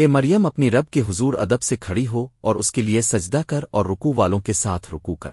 اے مریم اپنی رب کے حضور ادب سے کھڑی ہو اور اس کے لیے سجدہ کر اور رکو والوں کے ساتھ رکو کر۔